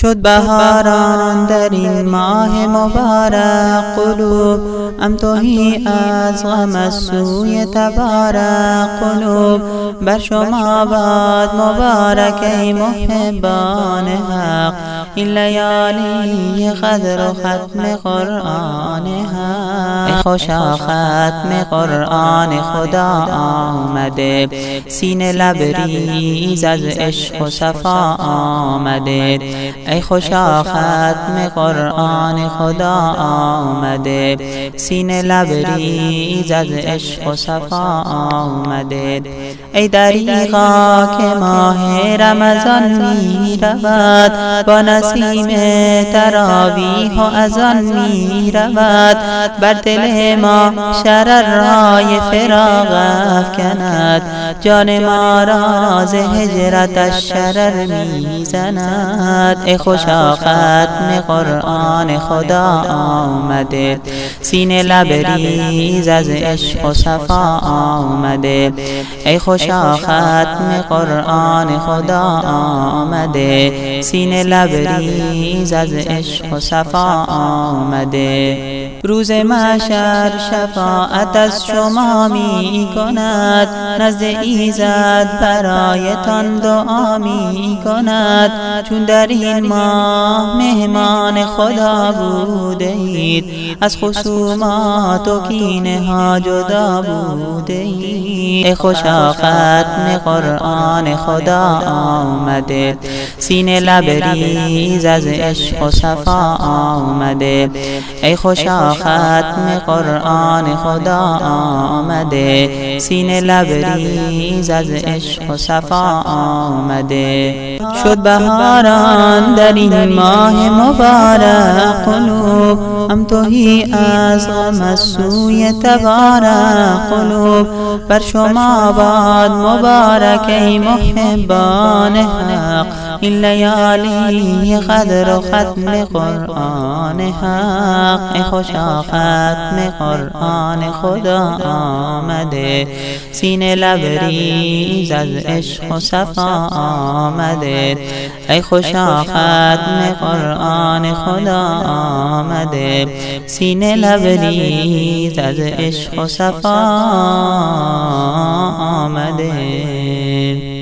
شد بهاران در این ماه مبارک. قلوب ام توهی از غم از سوی تبارک. قلوب بر شما باد مبارک ای محبان حق. این لیالی قدر و ختم قرآن حق. ای خوشا ختم قرآن خدا آمده. سینه لبریز از عشق و صفا آمده. ای خوشا ختم قرآن خدا آمده. سینه لبریز از عشق و صفا آمده. ای دریغا که ماه رمضان می رود با نسیم تراویح و از آن می رود بر دل ما شرر رای فراغ افکند. جان ما را ز هجرتش شرر می زند ای خوشا ختم قرآن خدا آمده. سینه لبریز از عشق و صفا آمده. ای خوشا ختم قرآن خدا آمده. سینه لبریز از عشق و صفا آمده. روز محشر شفاعت از شما می کند نزد ایزد برایتان دعا می کند چون در این ماه مهمان خدا بوده اید از خصومات و کینه ها جدا بوده اید ای خوشا ختم قرآن خدا آمده. سینه لبریز از عشق و صفا آمده. ای خوشا ختم قرآن خدا آمده. سینه لبریز از عشق و صفا آمده. شد بهاران در این ماه مبارک قلوب. ام توهی از غم سوی تبارک قلوب. بر شما باد مبارک ای محبان حق. این لیالی قدر و ختم قرآن حق. ای خوشا ختم قرآن خدا آمده. سینه لبریز از عشق و صفا آمده. ای خوشا ختم قرآن خدا آمده. سینه لبریز از عشق و صفا آمده.